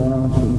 الله سبحانه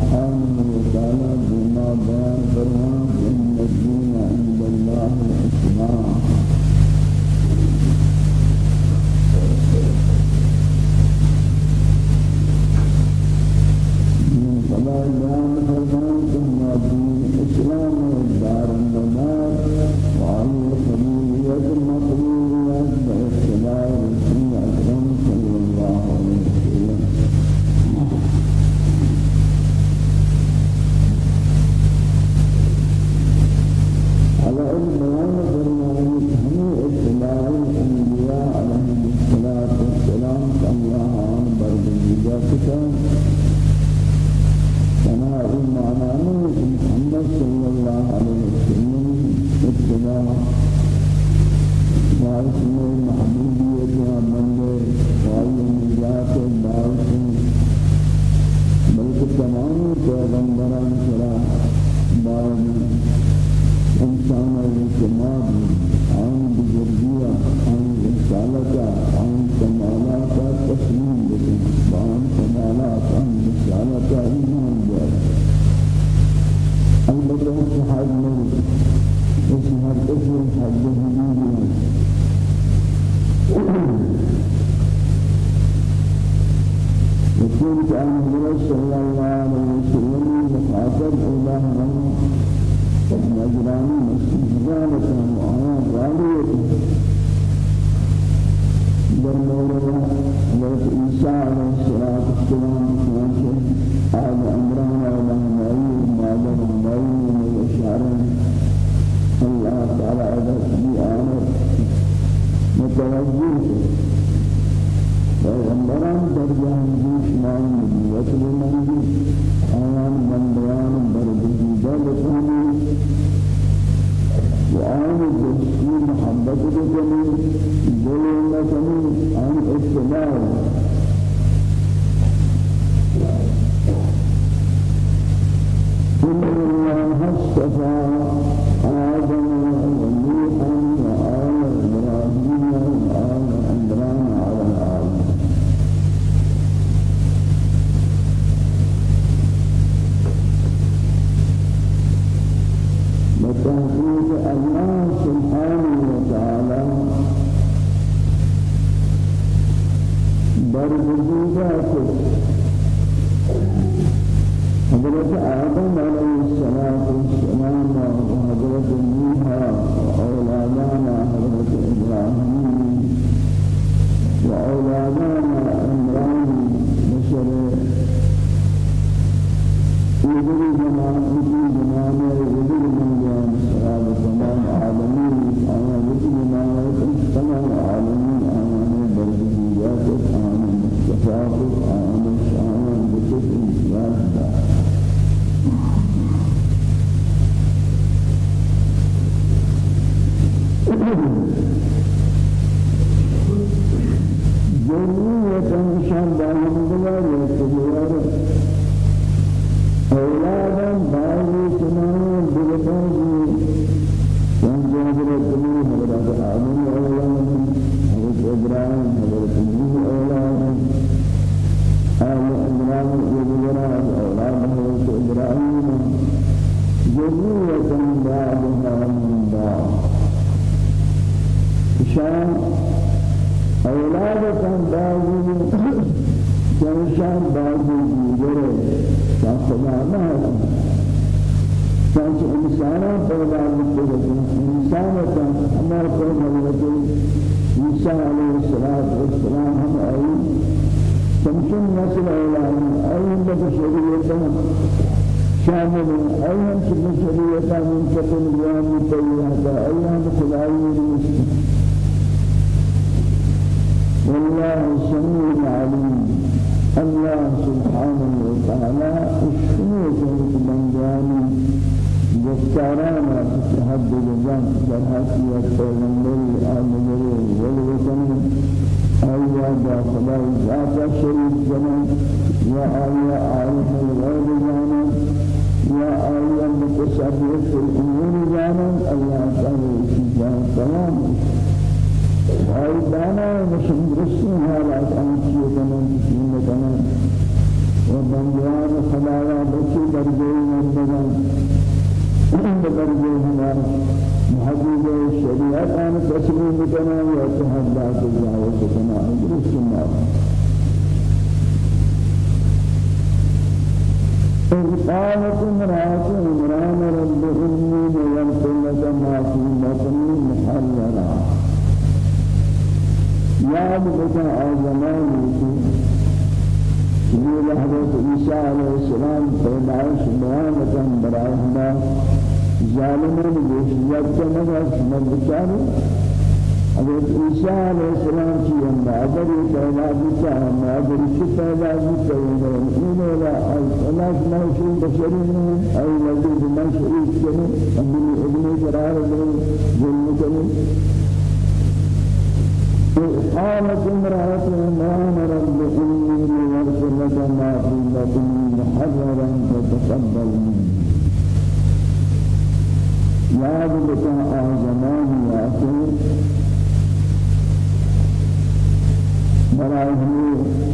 آل عمران أولاد أولاد حضرت إبراهيم جميع بعضها من بعض شان اولادكم باقی شان باقی دیگره شان خدا نه شان انسان پیدا کرده انسان تا أمر کو حضرت عیسی علیه السلام سمشن نسل أولاد ای بشریت شامل ای هم بشریت منتقل یوم تیهتا ای هم خدای رسول والله السميع العليم الله سبحانه وتعالى اشكره جهد بنداني جسارانا تحد جزان برحسية پیغمبر آمدر والوطن جنان با خدا ذات شریک جنان یا آیا عارف الغیب جنان یا آیا متصرف في الأمور جنان الله تعالی کی جان تمام بھائی دانا مشن درستی حالات ان کی جنان جن جنان و بندیان خدا را بچی درجه مندگان درجه حبيب الشريعة أن تسلم بنا وتهدات الله وتسمع درس الله إذ قالكم رأس عمران ربهم من ينقل ما في مطن محررا. يا بكة عظمان في لحظة إيسا عليه السلام فإن عشبان كان براهما ظالمین گوشیت کے نظر شمال بچاری حضرت عیسیٰ علیہ السلام کی یہ پیدا ہم اگر یہ پیدا بچا این ولا اللہ موشی بشری میں ای وجود مشعوب کریں امی ابن قرار دیں ظلم کریں قالت امرأة عمران رب إني ليغفر لك ما في بطني محررا فتقبل مني یاد بکن آزمان یاکر برای ہمیں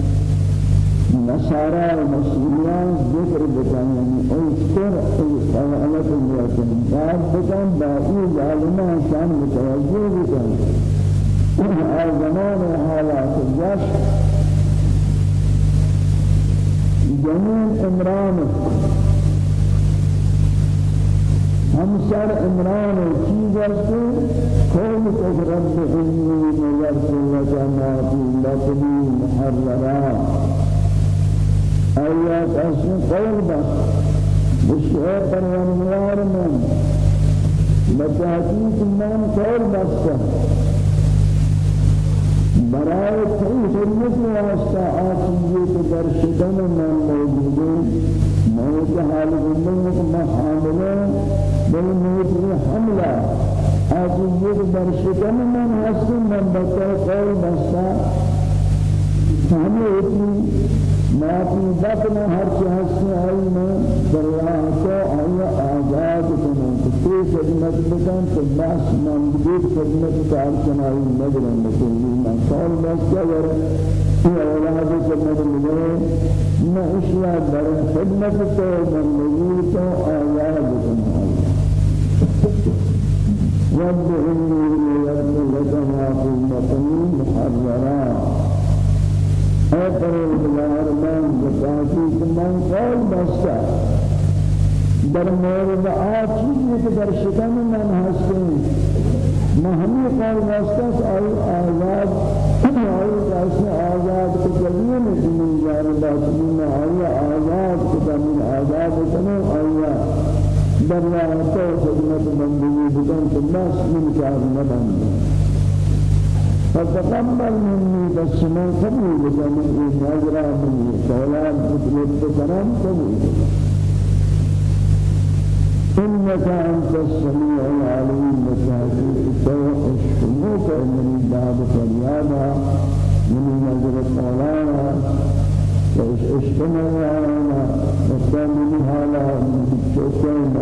نصارى المسلمين ذكر بكان يعني اذكر اذكر بكان بعد بكان باقي ظالمان شان متوجه بكان زمان حالات الجش جميل عمران هم سر عمران چیز است قوم کو رب انی نظرت لك ما في لقبي محررا. آیات اسم قول بس بشعر پروانوار من. بتحقیق من قول بسته برای کئی خدمت واسطہ آسیے کے در شدن من موجود ہیں موت حال زندگی کو میں حاملہ بل موت حملہ آسیے کے در شدن من حسن من بتا قول بستا ہمیں اتنی ما في بطن هر شخص آئینا دریا کو آیا آزاد کنن کسی خدمت بکن تو من بگیر خدمت کار کنائی نگرن بکنی من سال بس کر یہ أولاد خدمت ملے میں اشیاء در خدمت تو من بگیر در مورد آچیزی که در شکم من هستیم. ما ہمی قول آئی آزاد آئی کیسے آزاد کو جلیے میں زمین جانبا چنین آئی آزاد کو زمین آزاد کنو آئی در راہ تو خدمت بندگی بکن تو بس من کار نبندی فتقبل مني بس من قبول بجمع نظرة مني سولاد بطلب كرم قبول إنك أنت السميع العليم مشاهد الشموك من باب فريادا من نظرة مولانا واجتمع على وكان هذا من شوكين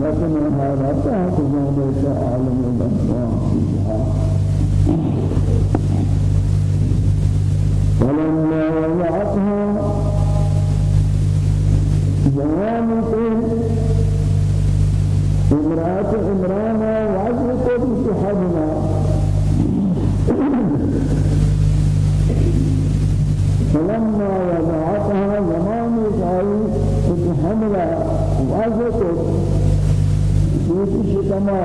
بطن هذا تحت ذلك أعلم الأسماء فيها فلما وضعتها جوانك امرأة عمران وعزلت بسحبنا فلما وضعتها زمانك أي بحملة وعزلت في شكما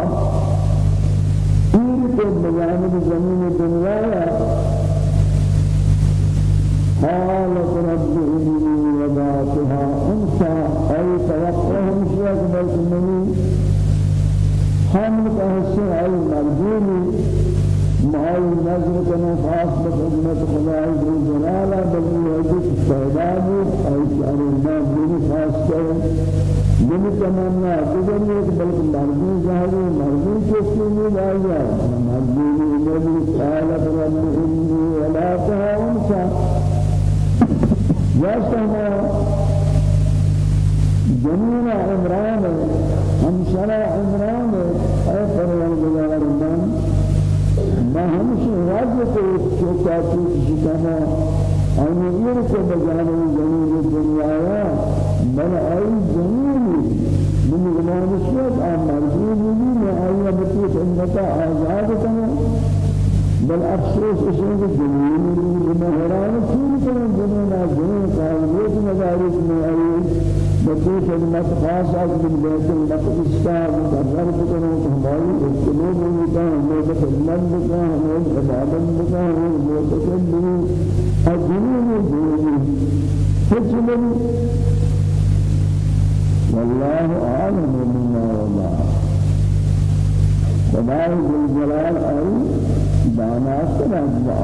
کو بجانب زمین دنیا قالت رب إني وضعتها أنثى أي توقعهم شيئا بل حمل كهسن أي مرجوني معي نظر كنا خاص بخدمة خدای ذو جلاله بل يجب استعداد أي شعر الماء بني خاص كهسن من تمنا تجري بل مرضي کو چوکاتی شکما أن يرك بجانب جميل الدنيا بل أي جميل من الشيخ أم مرجوه لي ما أي بطيط إنك آزاد كما بل أفسوس إشياء جميل لما هران كل كلام جميل جميل قائلات مدارس من أي بطيط خاصة من بيت المقدس كان مقرر بكنا هماري القلوب بكنا موت خدمت بكنا موت عبادت بكنا موت تكلم الجنون الجنون تجلب والله أعلم بما وضع خدای جلال آئی دانا سنا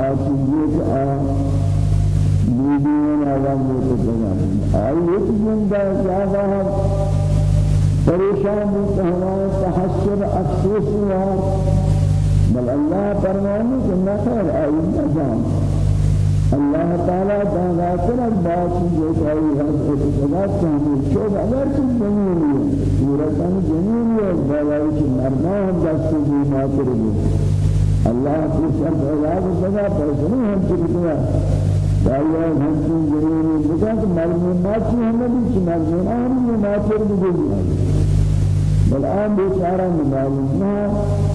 آسیت آ لیتے جنان آئی ایک زندہ زیادہ پریشان ہمارے تحسر افسوس ہوا بل اللہ فرمانے کہ نہ خیر آئی نجام اللہ تعالیٰ تعالیٰ کرد باسی جو کئی حد اعتقادات کہنے شد اگر چیز جنینی صورتاً جنینی ہے بالائی چی مردان دست دی ماتر دی اللہ کی شرط علاق صدا پیسنی ہم چکتیا دائیا ہنچین جنینی بکا کہ مرمون ماچی ہمیں بھی چی مرمون آنی ماتر دی۔ بل آن بیچارہ معلوم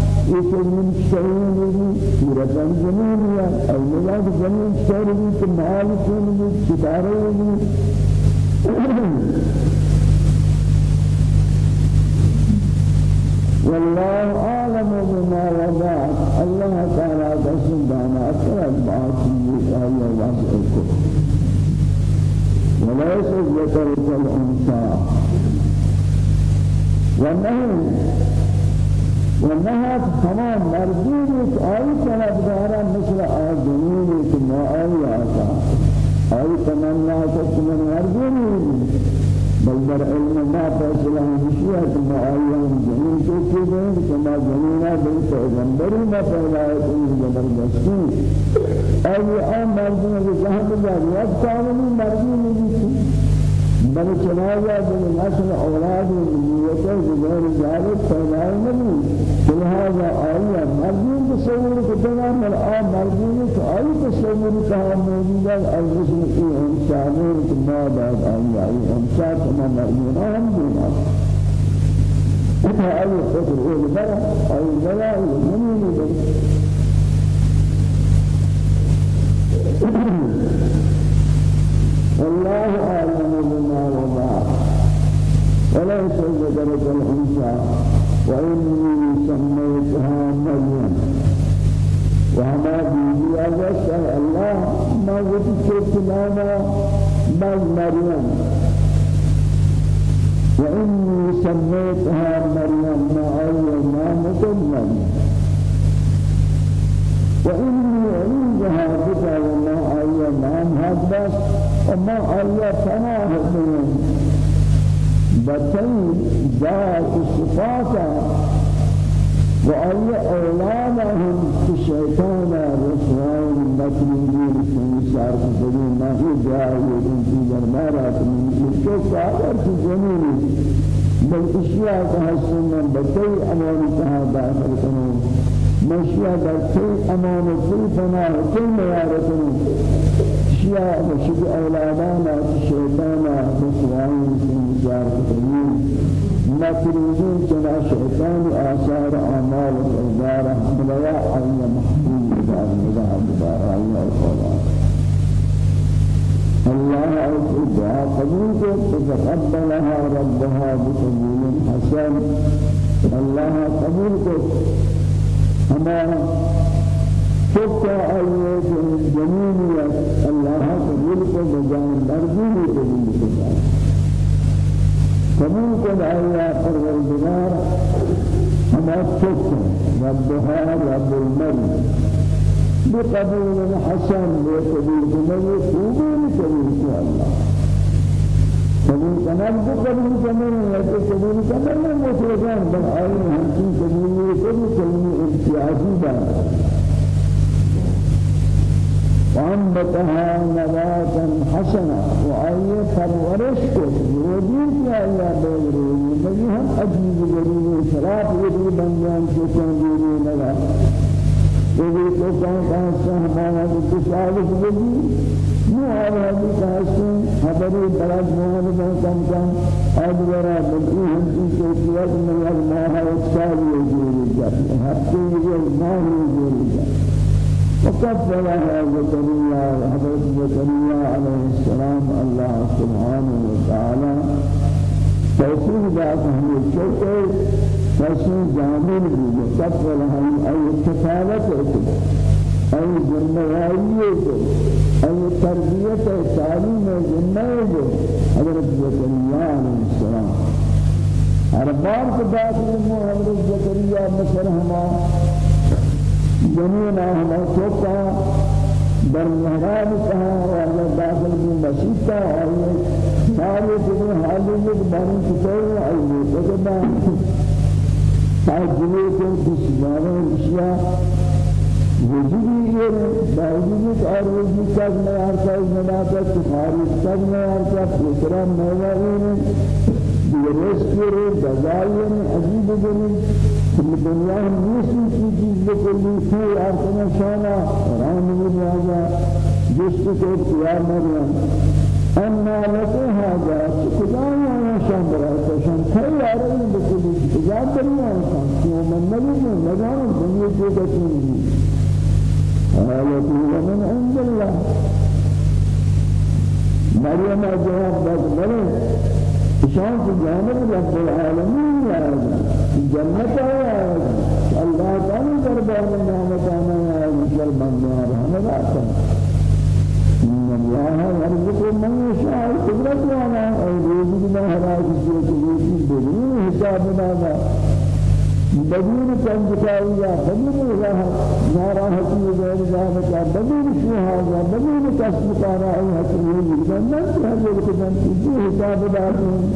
من شعور سورة جميلة أو ملاك جميل شعور كمال كون كتارة والله أعلم بما وضع الله تعالى قسم دانا أكثر الباطل آية واسعكم وليس ذكر كالأنثى والنهي ونها تمام مرجوع آي طلبدارا مثل آدمين كما آي آتا آي تمنا كما مرجوع بل در علم ما فاصلة مشيئة كما آي جنين كيفين كما جنينا بل پیغمبر ما فعلائت زبردستی. أي آن مرجوع بجهد جاري أب كامل مرجوع بل چنایا بل نسل أولاد نیت غیر ذلك پیدا نہیں لہذا آیا مرجون تصور کتنا مر آ مرجون آئی تصور کہا موجود ہے؟ الرسل کی انسانوں کے ما بعد آیا انسان تمام مرجون ہم دینا أي خطر أول برا أي بلا من والله أعلم بما وضع وليس ذكرك الأنثى وإني سميتها مريم. وما بيدي أجسر الله ما وجدت لنا بل مريم. وإني سميتها مريم ما أول ما مريم وإني أريدها بك وما نام هدبس وما أي فناه بهم بطي ذات الصفات وأي أولادهم الشيطان رسوان مكرمين في شعر سبيل ما هي جاهل في جرمارات من الشيء سائر في جميل بل اشياء تحسن بطي أمان تها كنون مشيا بكي أمان كل فنا كل ميارتنا شيا مشي أولادنا مكروزين كنا شيطان آثار أعمال الإدارة بليا أي محبوب إدارة إدارة إدارة أي أخوة الله أكبر. قبول تتقبلها ربها بقبول حسن. الله قبول ہمارا فتا آئیت جميلية الله قبول کو بجان مرضی قبول کو قبول کو آیا پروردگار ہمارا فتا ربها رب المرض بقبول حسن بقبول کو قبول کو الله. قبول کنن تو قبول کنن یا تو قبول نہ مسلمان بل ہم کی قبول قبول کلمہ امتیازی بات وأنبتها نباتا حسنا. وأي فرورش کیا اللہ بغیر بلی ہم عجیب غریب شراب یہ بندیان کو چاندی لگا۔ یہ تو کہاں کہاں ہمارا کچھ آگے بلی۔ مو آوازی کہاستے خبری بلد موہن بہتم کن آدورا بلئی ہمچی کیفیت میں یک ماہ اکسالی جوری جاتی ہفتے یک ماہ جاتی وكفلها زكريا حضرت زكريا عليه السلام الله سبحانه وتعالى توفيق ذات هم الشيء فسن جامل تقبل هاي أي كفالة أي ذموارية أي تربية تعليم ذمة حضرت زكريا عليه السلام. کے داخل میں حضرت زکریا مثل جنین ہما چوکا در محراب کہا اور داخل میں مسجد کا اور سارے کے حالے میں بانی چکے اور یہ کہتا تاجلے کے کچھ بارے اشیاء وجودی یہ باوجود اور وجود کا معیار کا مناسب خارج کا معیار کا پروگرام موجود رزق جزائر عجیب جنی دنیا میں نیسی چیز بکلی کوئی آرتنا شانا رام نبی جس کو قیام مریم أما لكو هذا كجانا يا شام برا شام كي يارين بكل كجان بريا شام كيو من نبي مجانا دنيا جودا كيني قالت من عند الله مريم جواب بس شان في جانب رب العالمين يا جنة يا الله تعالى دربار نعمت أنا يا رجال بندار هذا إن الله يرزق من يشاء قدرة وأنا. أو رزق ما هراج سيكون بدون حساب ناما بدون تنجكاوية بدون راحة ناراحتي غير ذلك بدون شهادة بدون كسب كارا أي حكيم يجب أن تهجر كذن تجي حساب دارين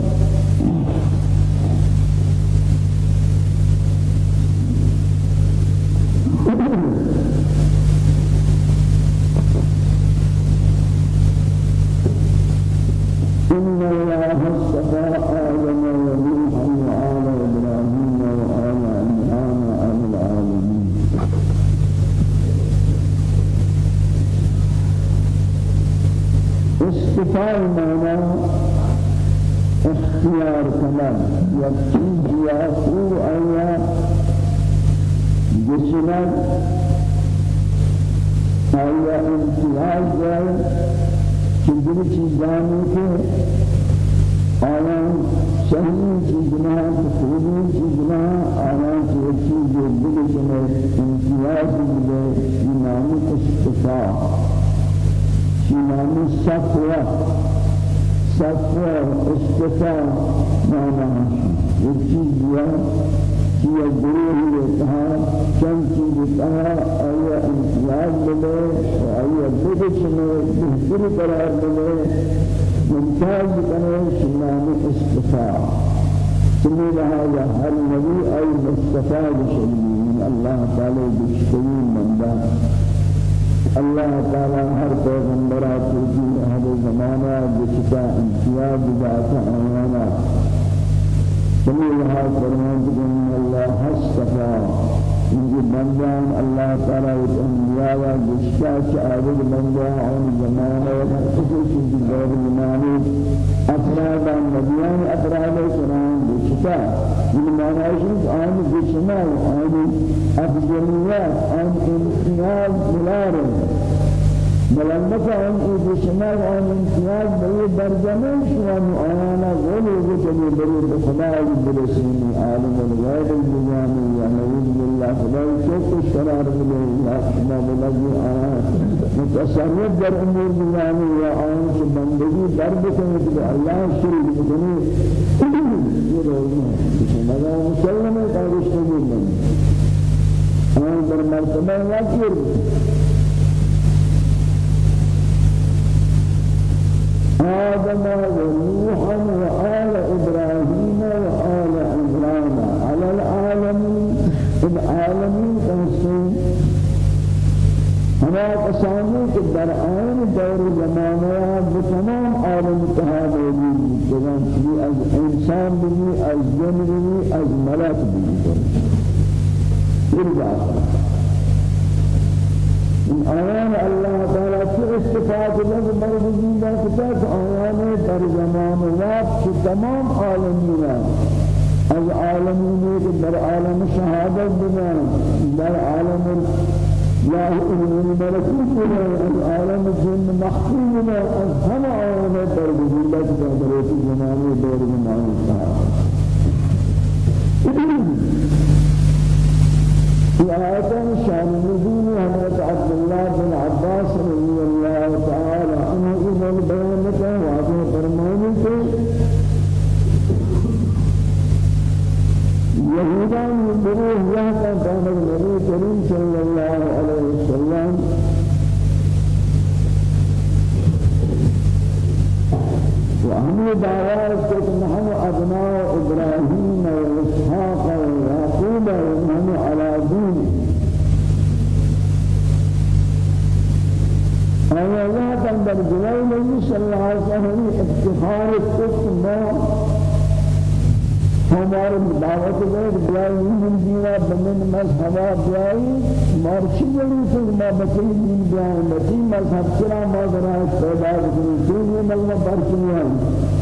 بي برجمه شوان آنا غلو بتني بري بخدا برسيني عالم الغيب الجزامي يا نبي الله خدا شوك الشرار من الله شما بلغي آنا متصرف در امور جزامي يا آن بندگی در بکنه که الله شریک بکنه یہ روزنا مگر مسلمه کارش نگیرن آن در مرتبه واقعی آدم ونوحا وآل إبراهيم وآل عمران. على العالمين العالمين قصين ہما کسانی کہ در آن دور زمانہ بتمام عالم وجود جوان چلی از انسان بھی از جن بھی از ملک بھی ارجع من آيان الله تعالى في استفاد له مرضين ذا كتاب آيان در زمان وقت تمام عالمين از عالمين در عالم شهادة بنا در عالم يا الملكوت العالم الجن محفوظ از همه آنها در بزرگت در زمانه دور زمانه في آيات شان نزول حضرت عبد الله بن عباس رضي الله تعالى عنه إذا البيان كان واضح فرمانه. يهودان بروح الله كان النبي الكريم صلى الله عليه وسلم. وهم دعوات كنت نحن أبناء إبراهيم أنا لا تنبر جلال صلى الله عليه وسلم افتخار الكفر ہمارے دعوت دے بیائی من دینا بمن مذہبا بیائی مارچی جلی سے ما بکی دین بیائی بکی مذہب چرا ما درائش پیدا کنی دینی ملنا برچنی آئی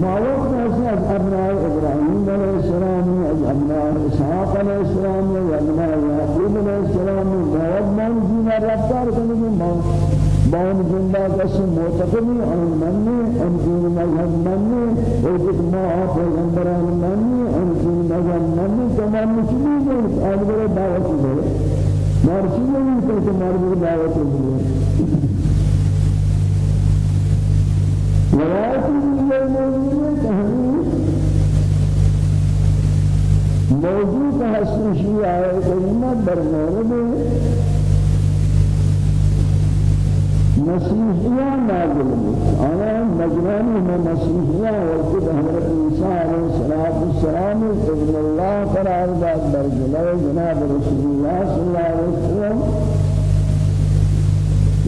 مالک ناسی از ابناء ابراہیم علیہ السلام از ابناء اسحاق علیہ السلام از ابناء یعقوب علیہ السلام دعوت من دینا رفتار کنی بان زندہ کسی معتقدی آن منی آن دین مذہب منی وجد ما پیغمبران منی آن دین مذہب منی تمام مسلمین ہیں بڑے دعوت دے مارچی نہیں تو تمہاری دعوت دے موجود ہے کہانی موجود ہے حسن آئے کریمہ برمورد مسیحیان نازل آیا مجرانی میں مسیحیان وقت حضرت عیسیٰ علیہ الصلوۃ والسلام ابن اللہ قرار داد در جلوه جناب رسول الله صلی اللہ علیہ وسلم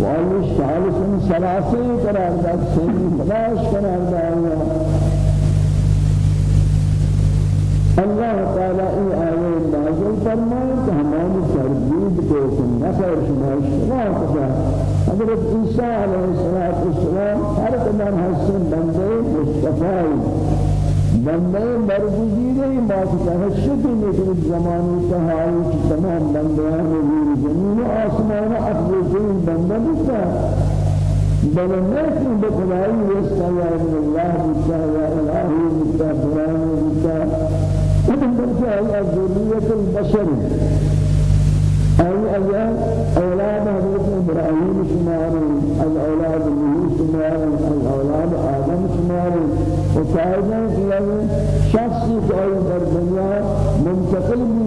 وعلى الثالث ثلاثة قرار داد سيد خلاص قرار داد. اللہ تعالی ای آیه نازل فرمائے کہ ہماری تردید کو کہ نفر شما شما حضرت عیسیٰ علیہ السلام ہر قدر حسن بندے مصطفی بندے مربوزیدے ما تحشد لیکن زمانی تحائی کی تمام بندیان وزیر زمین و آسمان افضل بندہ بکتا بل نفس بخدای وستیا من الله بتا یا الهی بتا قرآن بتا بلکہ ہے ذریت البشر أي أي أولاد حضرت إبراهيم شمار الأولاد نوح شمار الأولاد آدم شمار وكائنا في شخص كأي در الدنيا منتقل من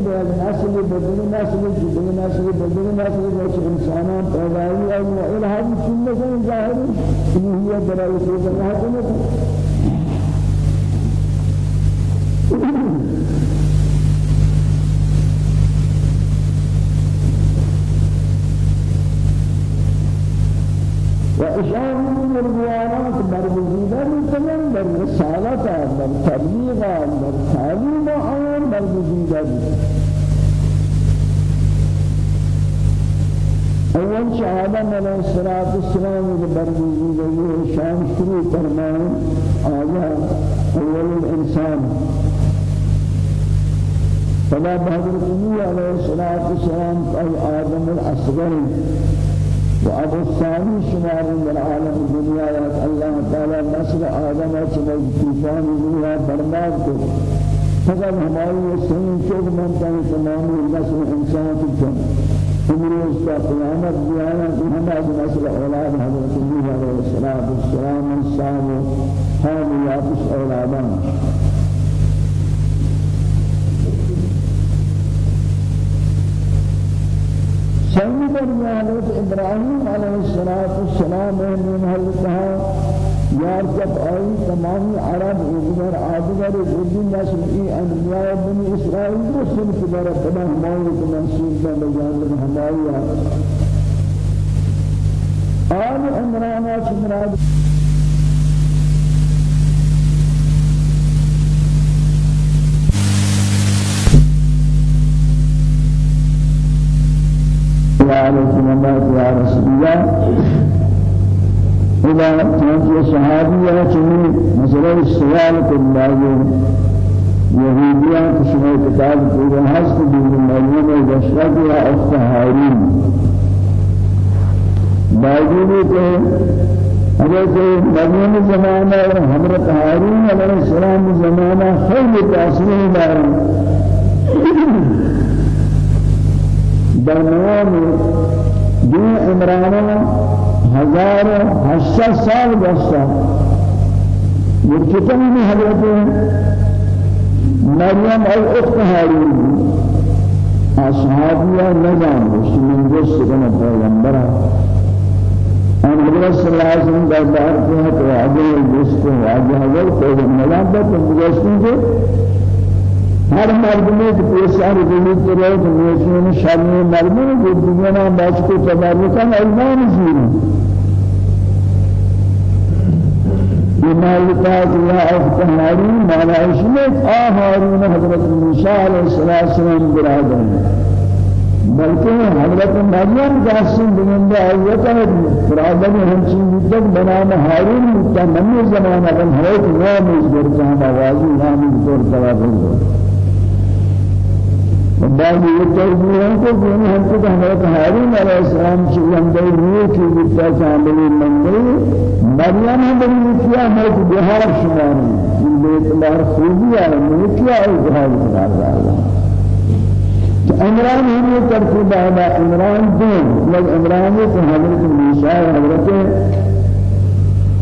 نسل بدل نسل بدل نسل بدل نسل. وش إنسانا پیدائي أو إلى هذه كل ظاهر هي دلالة الله وإشارة من الرياضات بربزيدة مثلا بالرسالة بالتبليغ بالتعليم عام بربزيدة أول شهادة من الصلاة والسلام بربزيدة شام شروع فرمان آيات أول الإنسان. فلا بهدر النبي عليه الصلاة والسلام أي آدم الأصغر. وأبو الثاني شمار من العالم الدنيا يا الله تعالى نسل آدم شمال طوفان الدنيا برباد کو۔ فقط ہماری سین چوک منتا ہے تمام نسل انسان کی جن امروز کا قیامت بیانا کہ ہماری نسل أولاد حضرت نوح علیہ الصلوۃ والسلام انسان حامیات اولادان۔ سيد حضرت إبراهيم عليه الصلاة والسلام من هلتها ياركب أي تمام عرب وغير عادگر وجود نسل أنبياء بني إسرائيل رسل كبار ربنا همائي منصوب بجانب همائي آل عمران مراد الله يا رسول الله إذا كانت صحابية تمي مثلا السؤال كالله يهوديان كشمال كتاب كورا هست بن مريم وبشرة أخت هارون باوجود کہ حضرت مریم زمانہ اور حضرت ہارون علیہ السلام زمانہ خیلی تأثیر دارا درمیان دو عمران ہزار ہشت سال گزشتہ مرتبہ میں حضرت مریم اور اخت ہارون اصحابیہ نظام رسول جس کنا پیغمبر. آن حضرت صلی اللہ علیہ وسلم دربار کے تو آگے جس کو آگے حضرت کو ملابت گزشتوں کے ہر مردمی کے پیشار دلیل کے تو میشن شرمی مردمی جو دنیا بچ کو تبارکان ایمان زیریں بما يقال يا أخت هارون ما لا يشمت آه حضرت موسى عليه السلام برادر. بلکہ حضرت مریم جاسم بنندہ آیتا ہے برادر ہمچین جدت بنام هارون تمنی زمانہ بن نام اس برکان آوازی اس برکان بعد جو ہم کو حضرت ہارون علیہ السلام اندر روح کی بتا شامل کہ بہار شمار ان بے اعتبار خوبی ہے میں کیا ہے بہار شمار رہا تو عمران یہ ترتیب ہے عمران دین لگ عمران کو حضرت موسی حضرت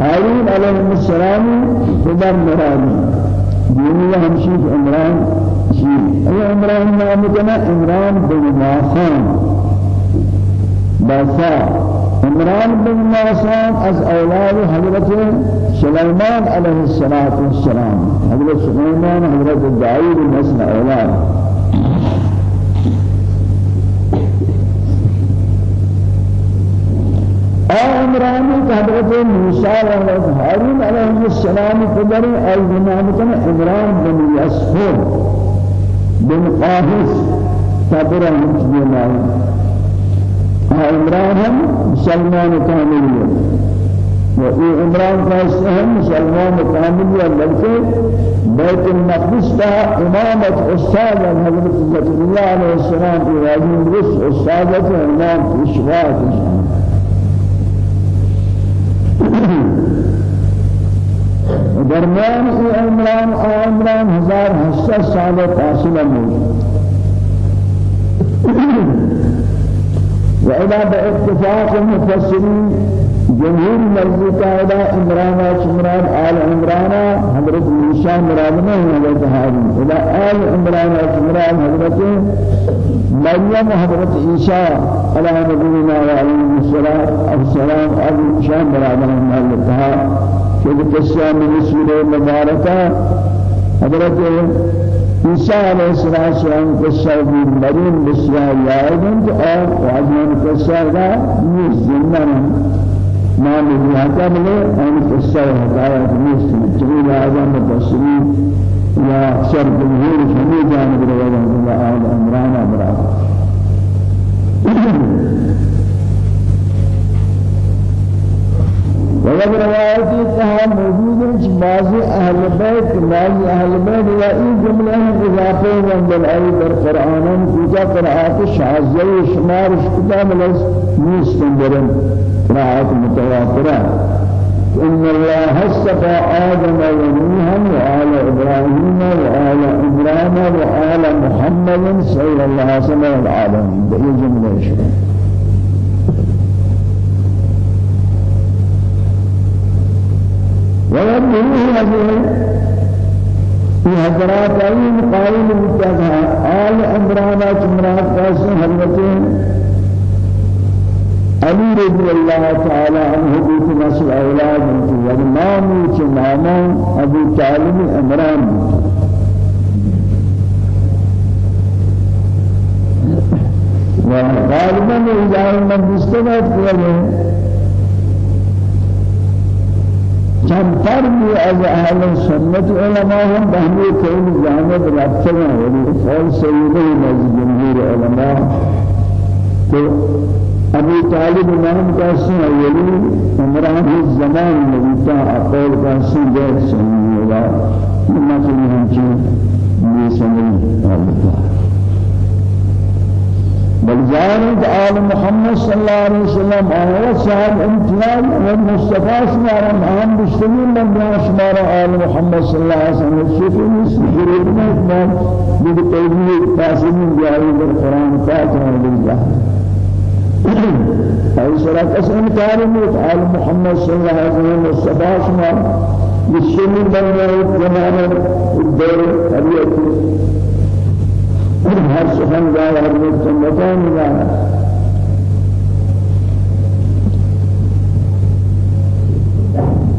هارون علیہ السلام خدا مرادی دنیا ہمشی عمران شيء أي عمران نام كنا عمران بن ماسان باسا. عمران بن ماسان از أولاد حضرت سليمان عليه الصلاة والسلام. حضرت سليمان حضرت داود نسل أولاد. عمران حضرت موسى وحضرت هارون عليه السلام قدر أي كنا عمران بن يسفر بن قاهس صبر المسلمين عمران هم مسلمان كاملين وفي عمران قاهس هم مسلمان كاملين بلکہ بيت المقدس کا امامت استاد حضرت زكريا عليه السلام في راجل رس استادت امام پیشوا درمیان ای عمران عمران هزار هشت سال فاصله موجود وإذا باتفاق المفسرين جمهور مرضی قاعدہ عمران عمران آل عمران حضرت موسى مراد نہیں حضرت ہارون اذا آل عمران عمران حضرت مریم حضرت عیسیٰ علیہ نبینا وعلیہ السلام ابو موسى مراد نہیں حضرت کہ قصہ من سورہ مبارکہ حضرت عیسیٰ علیہ السلام قصہ بھی مریم بسیار یادن تو اور واجمان قصہ کا یہ زندہ ما مجھاتا ملے آن قصہ حکایت نیست جمیل اعظم مبشرین یا اکثر جمهور ہمیں جانب اللہ آل عمران برا وجب روایتی تہا موجود ہے کہ بعض اہل بیت بعض اہل بیت یا این جملہ اضافے من بالعی در قرآن کجا قرآت و شمار کتاب لس نیستن درن قراءات متواترة إن الله اصطفى آدم ونوحا وآل إبراهيم وآل إبراهيم وآل محمد صلى الله عليه وسلم العالمين ده جملة شو ويبدو هذه حضرات أي قائل متجه آل إبراهيم جمرات قاسم حضرتين علي رضي الله تعالى عنه بيت نسل أولاد ورمامي كماما أبو طالب أمران وغالبا من مستمعت كله كم فرد از أهل السنة علماء هم بهمي كل جانب رفتنا ولي سيدي مجد جمهور علماء ابو طالب نام کا سن اولی عمران الزمان نبیتا أقول کا سن دیکھ سنی ہوگا مثل ہم چی یہ سنی ہوگا بل زارت آل محمد صلى الله عليه وسلم آل صاحب امتياز والمصطفى شمار هم بشتمين من بيان آل محمد صلى الله عليه وسلم. الشيخين يسجرون ما إكمال بقيدي تاسمين جاري بالقرآن فاتحة بالله أي سورة أسئل كارمت آل محمد صلى الله عليه وسلم المصطفى شمار بشتمين من بيان زمان الدور طبيعته هر سخن جاء هر مكان جاء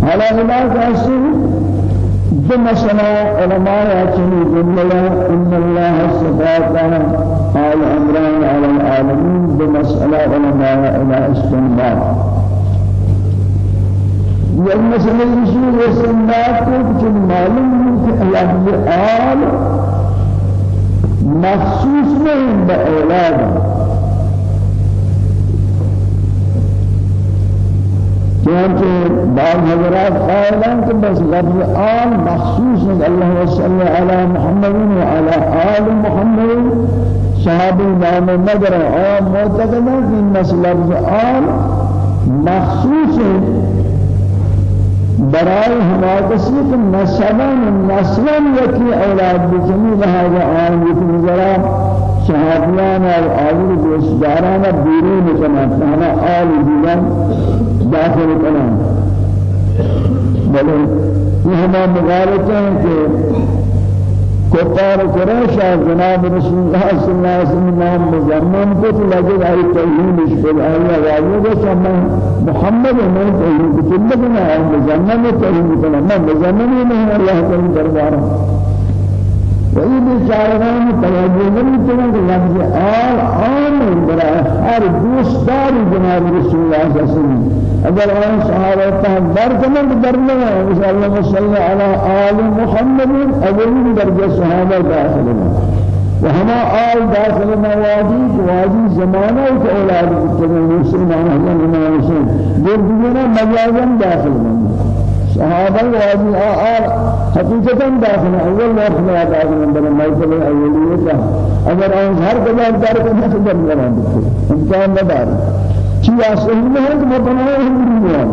على علاج أسر بمسنا علماء أتني جملة إن الله استفاق آل عمران على العالمين بمسألة علماء إلى استنباط. والمسألة يشير استنباط كل معلوم في آل مخصوص نہیں بأولاد چونکہ بعض حضرات قائلان کہ بس لفظ آل مخصوص ہے اللہ صلی علی محمد وعلى آل محمد صحابی نام مدر اور معتقد ہے کہ لفظ آل مخصوص ہے برای کسی کہ نسبان نسلان یکی أولاد بجمی لہذا آن یکی ذرا صحابیان اور آل دوستداران بیرون کنا فہنا آل دیگان داخل کنا بلے یہ ہما مغالطہ ہیں کہ كفار قريش جناب رسول الله صلى الله عليه وسلم نام مزمن کو لگے آئی توحید اس پر آیا ہے محمد نے کی خدمت میں ہے مزمن توحید. کا نام مزمن نہیں اللہ تعالی وہی بیچارگان توجہ نہیں کریں کہ لفظ آل عام برا ہر دوستدار جناب رسول اللہ صلی اللہ علیہ وسلم اگر آن صحابہ تہم برکنن درنے ہیں اللہ صلی علی آل محمد اولین درجہ صحابہ داخل ہیں وهما آل داخل موادي وادي زمانه كأولاد المسلمان هذا من المسلمين دل دينا مجازا داخل منه صحابة وابن آل. حقيقة داخل أول ما خلا داخل من بنا ميتل أولية أگر آن هر کجا دار کرنا تو در میان امکان ندار چی اصل میں ہے کہ مبنا ہے دنیا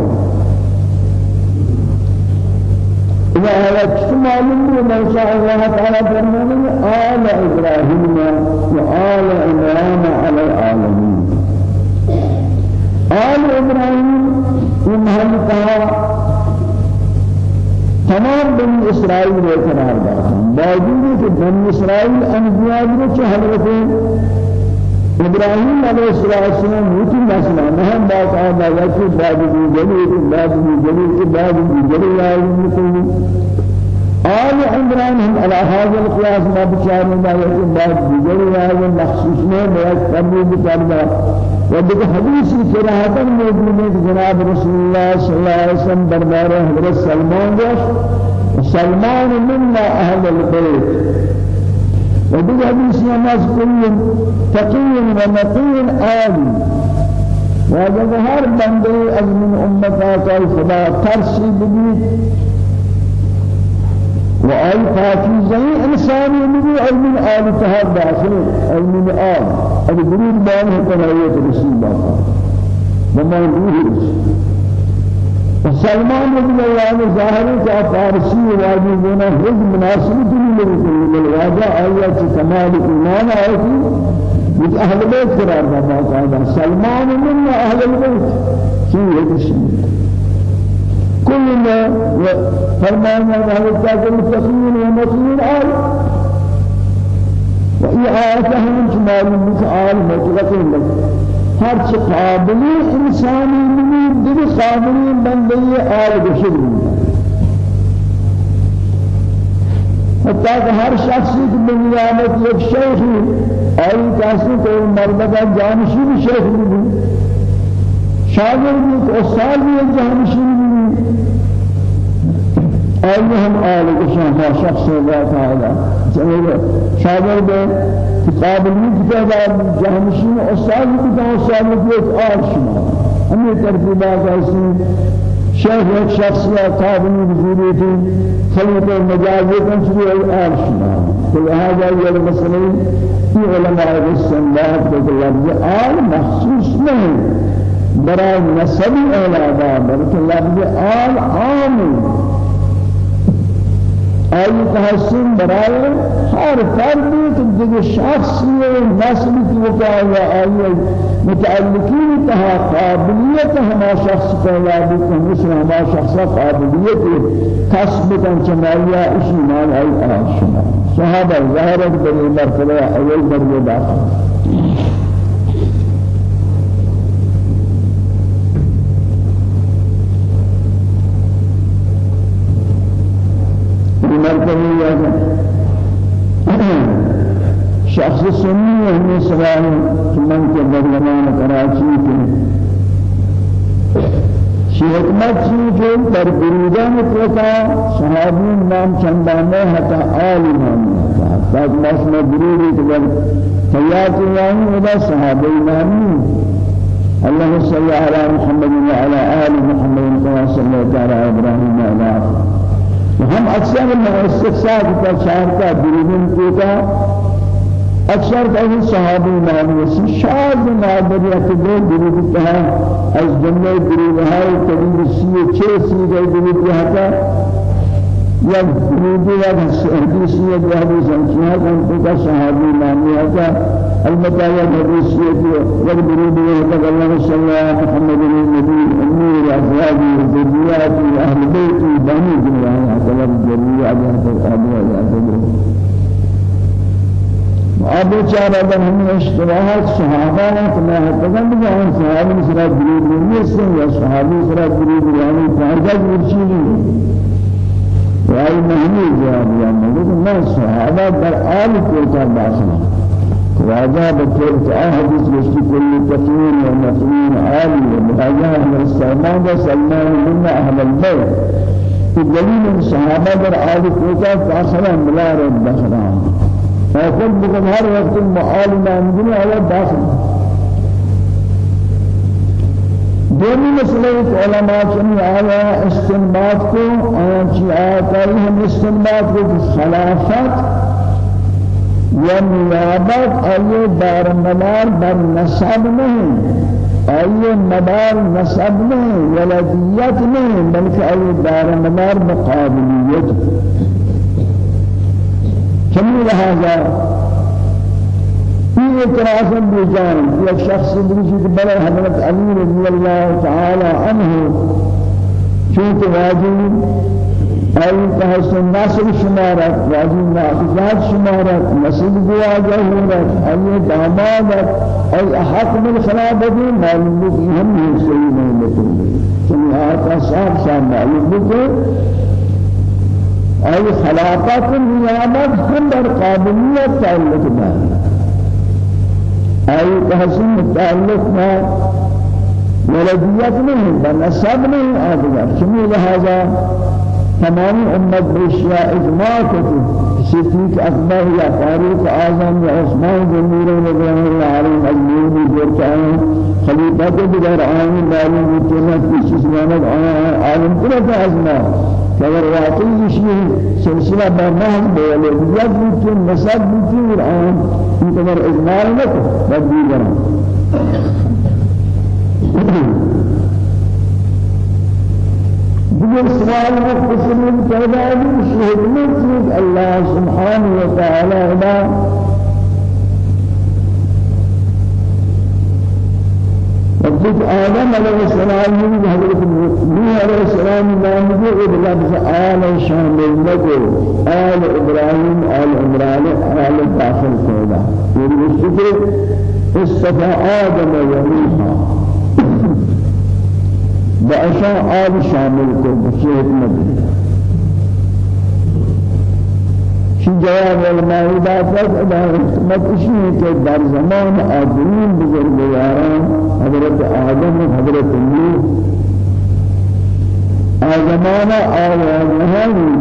إذا هذا معلوم من شاء الله تعالى فرمانه آل إبراهيم وآل عمران على العالمين. آل إبراهيم ومهل تمام بني إسرائيل قرار داتا باوجود کہ بني إسرائيل انبیاء جو حضرت إبراهيم عليه السلام موتی مسئلہ مہم بات بعد بھی جلی کہ بعد بھی جلی کہ بعد بھی جلی آئی آل عمران هم على هذا القياس ما بشار ما يكون بعد بجري هذا مخصوص ما قبل بكرنا وبك حديث صراحة موجود جناب رسول الله صلى الله عليه وسلم دربار حضرت سلمان جاش سلمان منا أهل البيت وبك حديث الناس كل تقي ونقي عالي وهذا هر بندي از من امتا خدا ترسي ببيت وآي فاكيزة إنسان يمدي علم الآل تهاب داخل علم الآل هذا بريد بان هتناية رسول الله وما يقول وسلمان رضي الله عنه ظاهر كفارسي واجي بنا هز مناسبة من الواجع آيات كمال إيمان آياتي من أهل البيت قرار ما قال سلمان من أهل البيت الشيء كل ما فرمان الله تعالى المتقين والمسلمين آل وإعادتهم شمال المسعال مطلقين لك هر چه قابلی انسانی منیر دل قابلی بندی آل بشر. حتى هر شخصی که بنیامت یک شیخی آئی کسی که مردگا جانشی بھی شیخ بھی شاگرد بھی استاد بھی جانشی بھی أيهم آل إشان شخص الله تعالى. جميل. شاگر به قابلی کتاب جهنشین استاد کتاب استاد بیت آل شما. همین ترتیبات ایسی شيخ یک شخصیت قابلی بزرگی تھی خلیط مجازی کن چلی آل شما. تو لہذا یہ مسئلہ یہ علماء استنباط کے لفظ آل مخصوص نہیں برای نسبی اولادا بلکہ لفظ آل عام آئی تحسن برای ہر فردی کہ دیگه شخصی نسل کی وقایا آئی متعلقین تها قابلیت ہما شخص پیدا بھی مثل ہما شخص قابلیت کن چمالیا اسی مال آئی شما۔ صحابہ ظاہرت بنی مرتبہ اول مرتبہ داخل شخص سنی ہمیں سوال من کے برلمان کراچی کے. شی حکمت چی کہ در برودان پرتا صحابی نام چندانے حتا آل نام. حتا مسمى برودی کہ فیات یعنی ودا صحابی نامی. اللهم صل على محمد وعلى آل محمد كما صليت على إبراهيم وعلى آل. ہم اکثر استفسار کا شارتا دلیل کو کا اکثر کہیں صحابی نامی شاذ نادریت دو دلیل کا از جملے دلیل ہے قریب سی چھ سی گئے دلیل کا یا دلیل یا حدیث یا حدیث انچنا کن کا صحابی نامی ہے البتہ یہ حدیث یہ کہ جب دلیل ہے کہ اللہ صلی اللہ محمد النبی امیر ازواجی ذریاتی اہل بیتی بنی دنیا تعالی جلیل اجازت ابو اجازت ابو چار اگر ہم اشتراحات تو میں حتیٰ بجان صحابی سرا جلیل نہیں سے یا صحابی سرا جلیل یعنی فائدہ مرشی وای مهمی جواب یا مگر میں صحابہ در آل کو کا داخل راجع بطور حديث مشتي كل تقييم ومفهوم عالي ومراجعة من السلمان سلمان من أهل البيت دليل الصحابة در عالي كوتا فاخرا ملا رب دخران فأقول بكم هر وقت ما عندنا على داخل دومی مسئلہ علماء چنی آیا استنباط کو آیا چی آیا ہم استنباط کو خلافت یا نیابت آئیے دار مدار بر نسب نہیں. آئیے مدار نسب نہیں ولدیت نہیں بلکہ آئیے دار مدار مقابلیت کمی لہذا في اعتراض بجان يا شخص بيجي بلا حضرت علي رضي الله تعالى عنه شو واجب أي تحسن ناصر شمارت واجب ناقصات شمارت نصيب دعا جهورت أي دامادت أي أحق من خلافة معلوم بك هم يسير من مثل سمعات أصحاب شام معلوم بك أي خلافات النيامات هم در قابلية تعلق بها أي تحسن تعلق بها ولديات نہیں بنسب نہیں آدھگر چمی لہذا تمام امت بشیا اجماع کو صدیق اکبر یا فاروق اعظم یا عثمان بن نور رضوان اللہ علیہ اجمعین جرچائیں خلیفہ کے دیگر عام معلوم ہوتے کی چیز مانت عالم کرتا ازما اگر واقعی شيء سلسلہ برنامج بولے یاد ممکن مسد ممکن الان ان قدر اجماع نہ بد دیگر دیگر سوال مختصر پیدا ہے حکمت اللہ سبحانہ و تعالی آدم علیہ السلام نے حضرت نوح علیہ السلام نام دے لفظ آل شامل لگو آل ابراہیم آل عمران آل داخل پیدا یہ مستقر استفا آدم و بأشا آب شامل کو بچے حکمت شی جواب علماء بات ادا حکمت اسی کہ در زمان آدمین بزرگواران حضرت آدم و حضرت نوح آزمان آوازهانی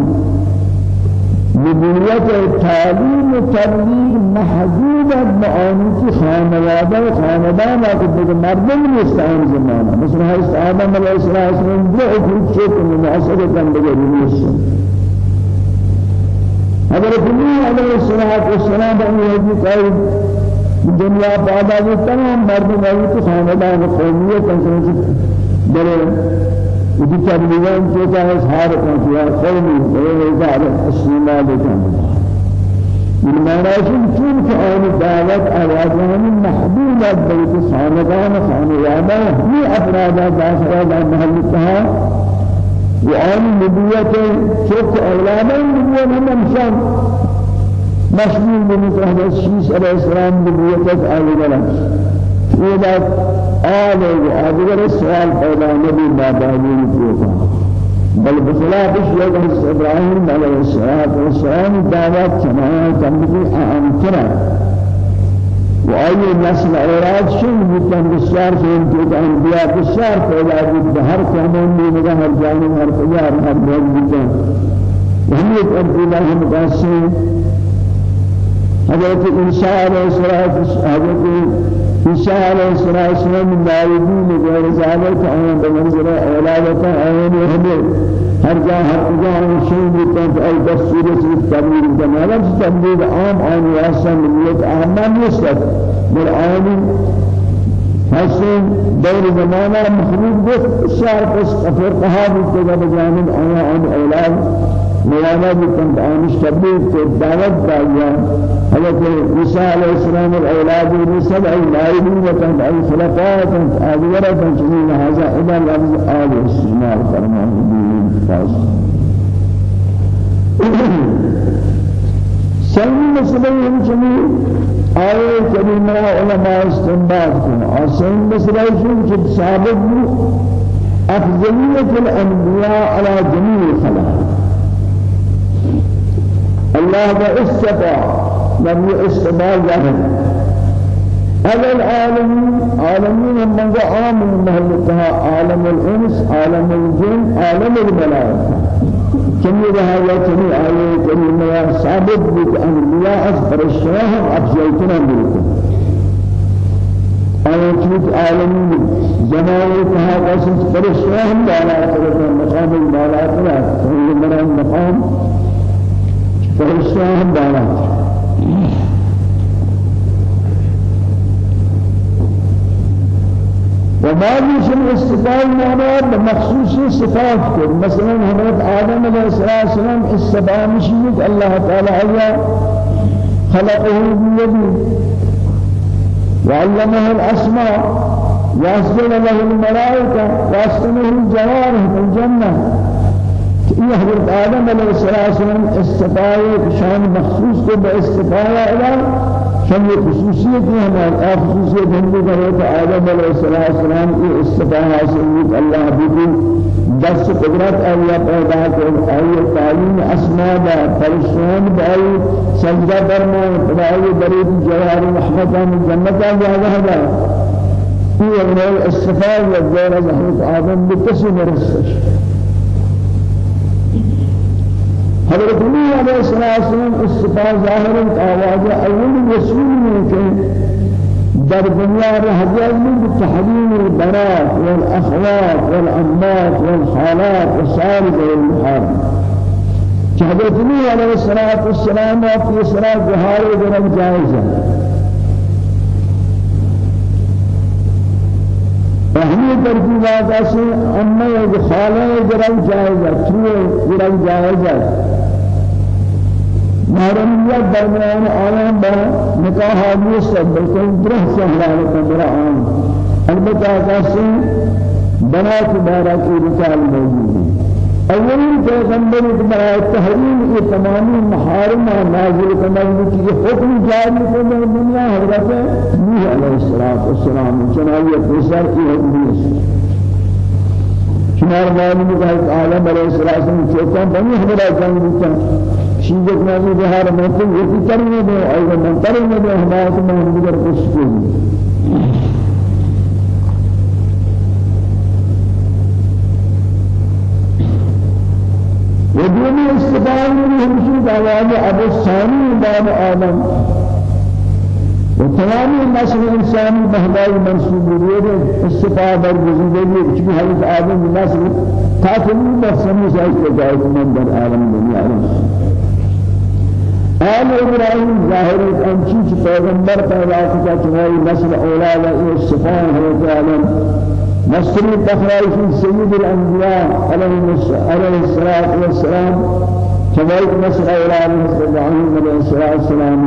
نبوت تعلیم و تبلیغ محدود معانی خانواده و خاندان که دیگه مردم نیست این زمانه مثل هست آدم علیه السلام دو حکومت چه کنه معاصره کن دیگه نیست. حضرت نوح علیه السلام به این قائل دنیا پادا تمام مردم آئی خاندان و قومیت انسان در ودي تبليغان كذا إظهار كان يا قومي وإظهار السلام عليكم من مراشم که آن دعوت آوازان محبوب بیت خاندان خانواده همی افراد داخل در محل کها و آن نبوت چوک اولادان نبوت هم امشان مشمول بمثل حضرت شیش علیہ السلام نبوت آوازان ولا آل أدغر السؤال پیدا نبی بابانی کیتا بل بخلاف الشيخ إبراهيم عليه الصلاة والسلام دعوات سماع تنبي أنكرا وأي نسل أوراد شن بكم بشار شن كده أنبياء بشار پیدا بود. بهر كمان من هر جانب هر پیار هر بيت بكم وهم يتقبل الله مقاسم حضرت عيسى عليه الصلاة حضرت عليه الصلاة والسلام داودين غير ذلك أن بمنزل أولادك أين يهدي هر جا هر جا شيء بكون أي دستور التبليغ جمالا تبليغ عام عن واسع مليت عام ما يستف بالعام حسن دور زمانه مخلوق بس شعر بس فرقها بتجا بجانب أنا عن موانا بكم آنش تبلیغ کو دعوت دایا حضرت عیسی علیہ السلام الاولاد بسبع النائبین وكان اي خلفاء آدورة جميل هذا إلى لفظ آل استعمال فرمان خاص سنی مسئلہ جميل آئے کریمہ علماء استنباط کو اور سنی مسئلہ ہم جب ثابت أفضلية الأنبياء على جميع الخلائق الله باستفى لم يستفى ظاهر هذا العالمين عالمين من عام مهلكها عالم الإنس عالم الجن عالم الملائكة كم هذا كم آية كريمة ثابت بأنبياء فرشتهم أفضلتنا بكم آية كم عالمين زمان كها قصص فرشتهم بالا فرشتهم مقام الملائكة فهي من مقام. فرشتہ دارا. وبعض شن استفاد معناه بمخصوص صفات كل مثلا حضرت آدم عليه السلام استفاد مشيت الله تعالى أيا خلقه بيده وعلمه الأسماء وأسجد له الملائكة وأسكنه الجوارح في الجنة. یہ حضرت آدم علیہ السلام استفاده شان مخصوص کو باستفاده إلى شان یہ خصوصیت ہے ہمارا خصوصیت ہم کو حضرت آدم علیہ السلام کی استفاده حاصل اللہ بھی دس قدرت اللہ پیدا کر آئی تعلیم اسماء دا فرشتان بائی سجدہ فرمان خدای برید جوار رحمتہ من جنتہ جاگہ دا یہ استفاده والدور حضرت آدم بکسی مرسش حضرت نبی علیہ السلام استفاء ظاہر آواز اول رسول من کے در دنیا رہجر من تحریم البنات والاخوات والامات والخالات وسائر المحارم۔ حضرت نبی علیہ السلام في صلاة جهار درم جائزة اہمی ترتیبات سے اما خالہ درم جائزہ تو درم جائزہ محرمیت درمیان عالم با نکاح نیست بلکہ درہ سہلال قرآن البتہ کسی بنات بارا کی رسال موجود ہے اولین پیغمبر برای تحریم یہ تمامی محارم نازل کرنے کی حکم جاری کرنے دنیا حضرت نوح علیہ السلام چنانیہ پیسر کی حکم ہے۔ شمار معلوم ہے کہ عالم علیہ السلام چوکاں بنی ہمارا جنگ بچا چیزیں نازل بہار ممکن یہ کرنے دے اور من کرنے دے ہمارے میں دیگر کچھ کو ودوني استفاد من همشي دعوات أبو الثاني باب آدم. وتمام النسل الإنساني بهداي منسوب بيه استفادة برجزيدة كشبه حديث آدم النسل تاتني بسمي سايس تجاوز من در عالم الدنيا آل إبراهيم ظاهر أنشيش پیغمبر پیدا کتا چنائی نسل أولاد استفان حضرت عالم نسل تخرائش سيد الأنبياء عليه الصلاة والسلام نسل أولاد إبراهيم عليه الصلاة والسلام۔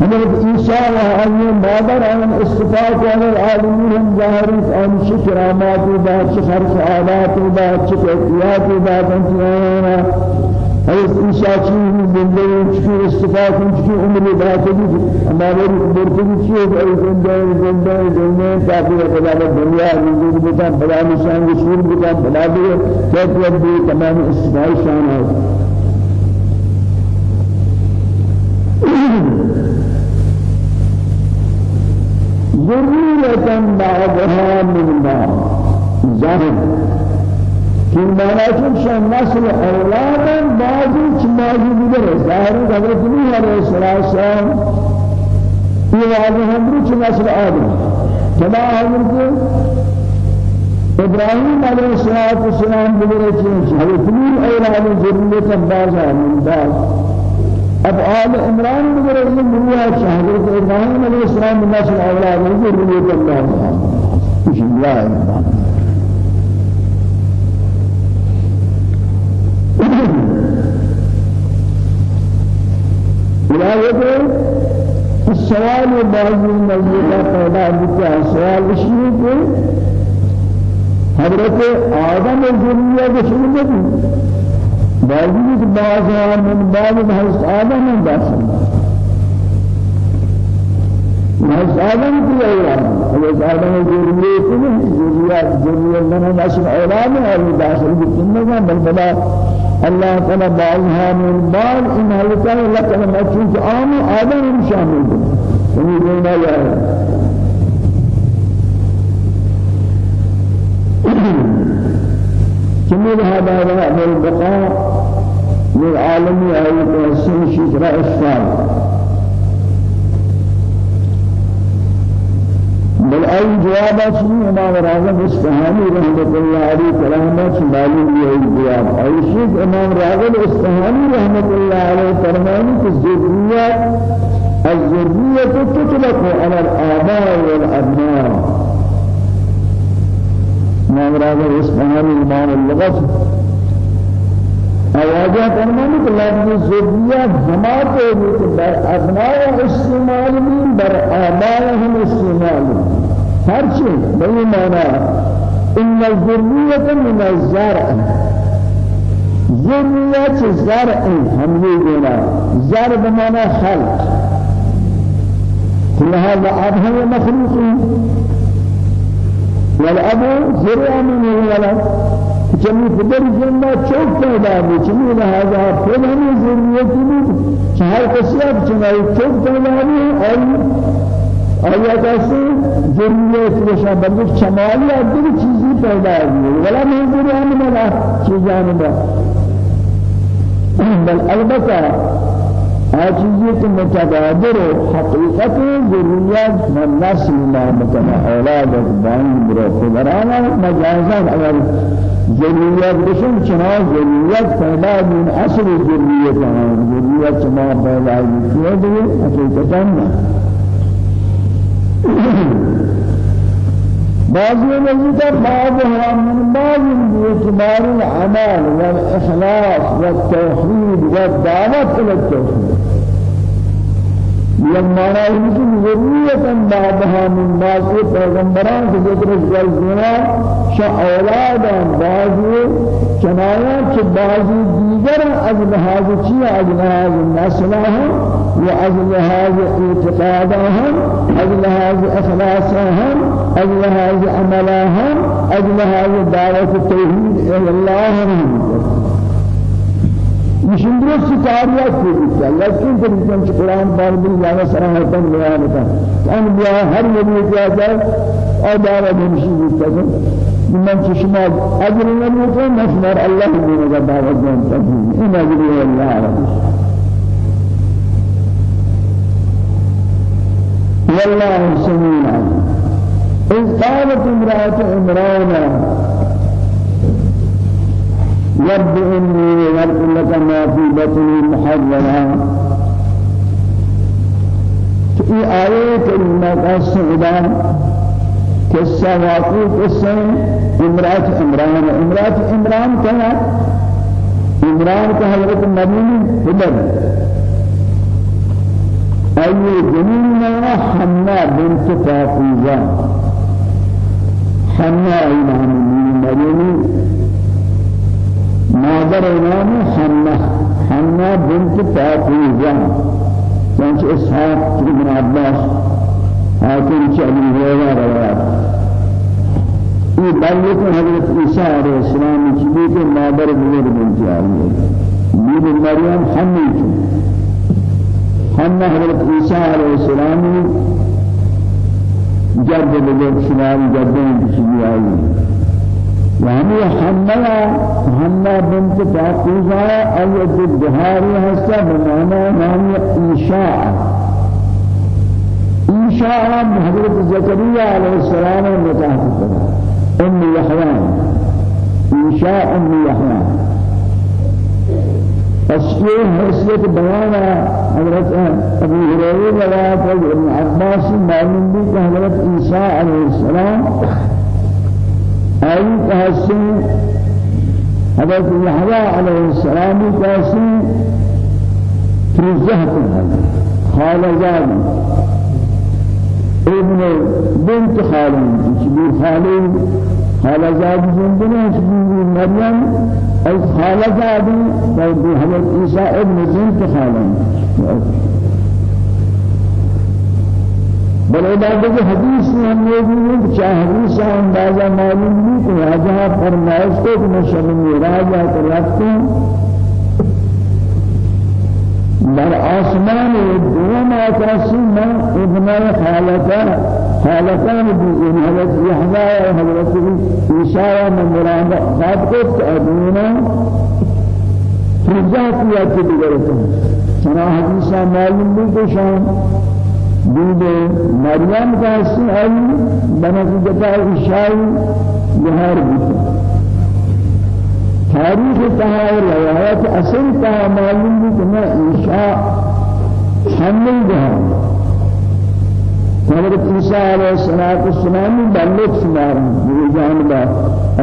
حضرت عيسى وهي مادر عن استفاق على العالمين ظاهرين عن شكرامات وبعد شخر عادات وبعد شكريات وبعد انتهانا حضرت عيسى چیز زنده چی استفاق چی عمر باقی ہمارے برتری چی ہے زندہ زندہ زندہ تاکہ خدا دنیا زندگی بتا بلا نشان شور بتا بلا دے کہ تمام استفاق ذرية بعضها من بعض. ظاهر في معنى شان نسل أولادا بعضي كماجي بدر ظاهر حضرت نوح عليه السلام في واضح هم نسل آدم. كما حضرت إبراهيم عليه الصلاة والسلام بدر حضرت نوح أولاد ذرية بعضها من بعض. اب آل عمران بگر یہ مریا حضرت ابراہیم علیہ السلام نسل أولاد ہے ذریت اللہ بسم اللہ ولایت السوال بعضی نزدیکا پیدا ہوتا ہے سوال اس لیے حضرت آدم ذریہ کے شروع باوجود بعض من بعض حضرت آدم داخل حضرت آدم کی أولاد حضرت آدم ذریعہ کی ذریعہ ذریعہ من أولاد ہے اور داخل بکنگا بل بلا اللہ تعالی بعضها من بعض ان حضرت اللہ تعالی مچون عام آدم شامل ہے یہ دینا كمل هذا هذا البقاء للعالم آية السن شجرة إشفال. بل أي جواب شيء ما راغب إسفهاني رحمة الله عليه كلامه معلوم هي الجواب أي شيء إمام راغب إسفهاني رحمة الله عليه فرماني في الذرية الذرية تطلق على الآباء والأبناء. ما راغب إسفهاني إمام اللغة آوازہ فرمانے کہ لفظ زوجیہ ہمارے لیے ابناء استعمال میں بر آبائهم استعمال ہر چیز بہی معنی ان الذریة من الزرع۔ ذریة زرع ہم یہ دینا۔ زرع بمعنى خلق۔ لهذا أبه مخلوق والأب زرع من الولد. جميع فدر جنة چوک پیدا بھی چمی لہذا پھر ہمیں ضرورت نہیں چہر قصیاب چنائی چوک پیدا بھی اور آیا کیسے ضرورت بشا بلکہ شمالی عدد چیزی پیدا بھی ولا نہیں ضرورت ہمیں چیزان بل البتہ آجیت متبادر حقیقت ذریات من نسل ما متنا أولاد بان برو فبرانا مجازان. اگر ذریات بشن چنا ذریات پیدا من اصل ذریات ذریات چنا پیدا کیے حقیقتا بعض الذين بعضها من بعض باعتبار العمل والإخلاص والتوحيد والدعوة إلى التوحيد. لما يمكن ذرية بعضها من بعض پیغمبران کے ذکر جلزنا شا اولادا بعضی چنایا کہ بعضی دیگر از لحاظ چی از لحاظ نسلهم و از لحاظ اعتقادهم از لحاظ اخلاصهم از لحاظ عملهم از لحاظ دعوت التوحید إلى الله مشین درست کاریات کی لیکن پھر جن قرآن پاک بھی جانا صراحتا بیان ہوتا ان بیا ہر نبی کیا جائے اور دعوت مشین ہوتا ہے من چشما اجر نبوت مسمار الله من دعوت جان تجين ان اجر الله رب والله سميع إذ قالت امرأة عمران رب إني نذرت لك ما في بطني محررا في آية كلمة السعدان قصة واقعي قصة امرأة عمران. امرأة عمران كانت عمران كحضرت النبي هدر أي جنين حنا بنت فاطمة. حنا إمام المؤمنين مادر إمام حنا حنا بنت فاطمة. كانت إسحاق بن عباس حاكم شعبي هذا روایت. یہ بلکہ حضرت عیسیٰ علیہ السلام کی کہ مادر بزرگ بنتی آئی ہے بی مریم حمی کی حنا حضرت عیسیٰ علیہ السلام جد بزرگ شمال جدین کی آئی يعني حملا حملا بنت أيد الدهاري هسه بمعنى نام إنشاء. إنشاء حضرت زكريا عليه السلام متحدث أم يحيى إنشاء أم يحيى تشكيل حیثیت بیان حضرت أبو هريرة روایت ابن عباس معلوم بھی کہ حضرت عیسیٰ السلام. أي تحسن حضرت يحيى عليه السلام تحسن في الزهد خال زاد. ابن بنت خالد. تشبيه خالد. خالد زاد زندنا تشبيه مريم. أي خالد زاد. حضرت عيسى ابن بنت خالد. بل عبادت حدیث میں ہم یہ بھی کہ چاہ حدیث اندازہ معلوم نہیں کہ راجہ فرمائش کو کہ مشہور راجہ کو رکھتے در آسمان دوم آکاسی من ابن خالقان خالقان بزن حضرت یحیی و حضرت عیسی من مراد قد قد ادونا فرجات یا کی دیگرتن چنا حدیثا معلوم بھی کہ شان دود مریم کا اسی آئی بنتیجہ عیسی بہار بھی تاریخ تها روایت اصل تها معلوم بھی کہ میں عیشاء حمل جہاں حضرت عیسیٰ علیہ السلام بلد شمار یہ جانبا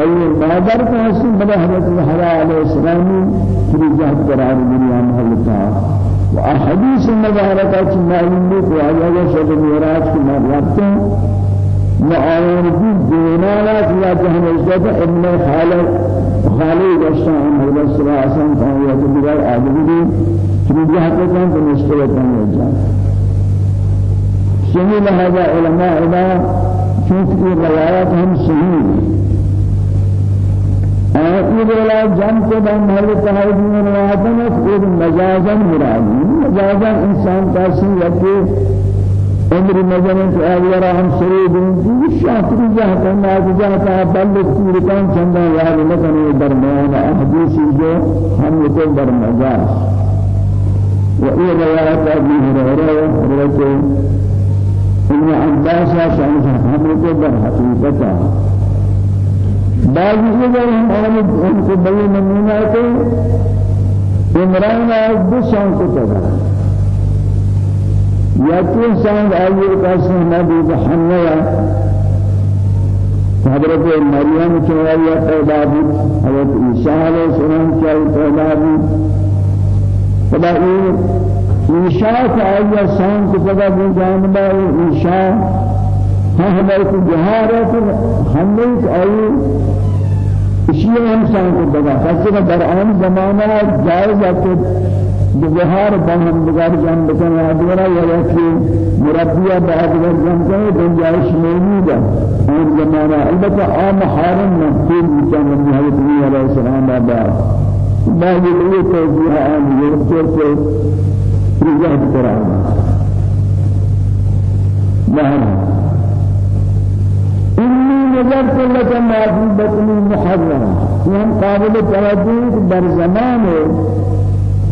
أي مادر کا حسن بنا حضرت حرا علیہ السلام کی جہت قرار دنیا محلتا وأحاديث المباركة معلوم بھی کہ آجا شد میراج کی مرابطیں معاون کی دینارات یا جہن عزت ابن خالد خالد الشام هذا الصلاة أسان كان يتبع آدمی في جهة كان مشكلة كان يجان شمول هذا علماء إلى شوف في روايات هم صحيح آخر ولا جان کو بہن محل تحاید میں روایت ہے کہ مجازا مراد مجازا انسان کا سی عمر مجنن آوارا هم سرید شاطر جهت ما جهت بل تیر کان چند یاد لکنی درمیان احادیث جو ہم کو در مجاز و این روایت ابی هريره حضرت ابن عباس شان ہم کو در بعض اگر ہم ان کو بڑے نمونہ کو عمران دو شان کو تھا يكون سان آية قاسم نبي بحنيا حضرت مريم چوالیا پیدا بھی حضرت عیسیٰ علیہ السلام چوال پیدا بھی خدا این عیسیٰ کا آیا سان کو عیسیٰ ہاں ہمارے کو جہارت ہم نے آئی اسی انسان کو در آن زمانہ جائز ہے بظهار بهم بغار جان بكن آدورا یا کہ مربیہ بعد جان کے گنجائش موجود ہے اور زمانہ البتہ حارم میں پھر بچان نبی حضرت نبی علیہ السلام بعد بعد یہ توجیہ عام یہ سے رجعت قرآن بہر إني نظرت لك ما في بطني محرم وهم قابل توجه در زمان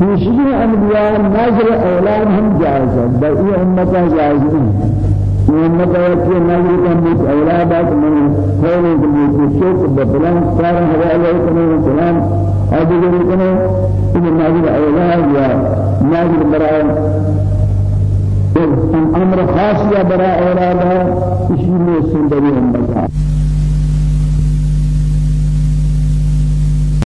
پیشگی انبیاء نظر أولاد هم جائز ہے در یہ امت جائز نہیں امت نظر کا أولاد من خیر کے چوک بفلان سارا حوالے کرنے سلام ادھر کرنے ان نظر أولاد یا نظر برائے أمر خاص یا برائے أولاد اسی میں سندری امت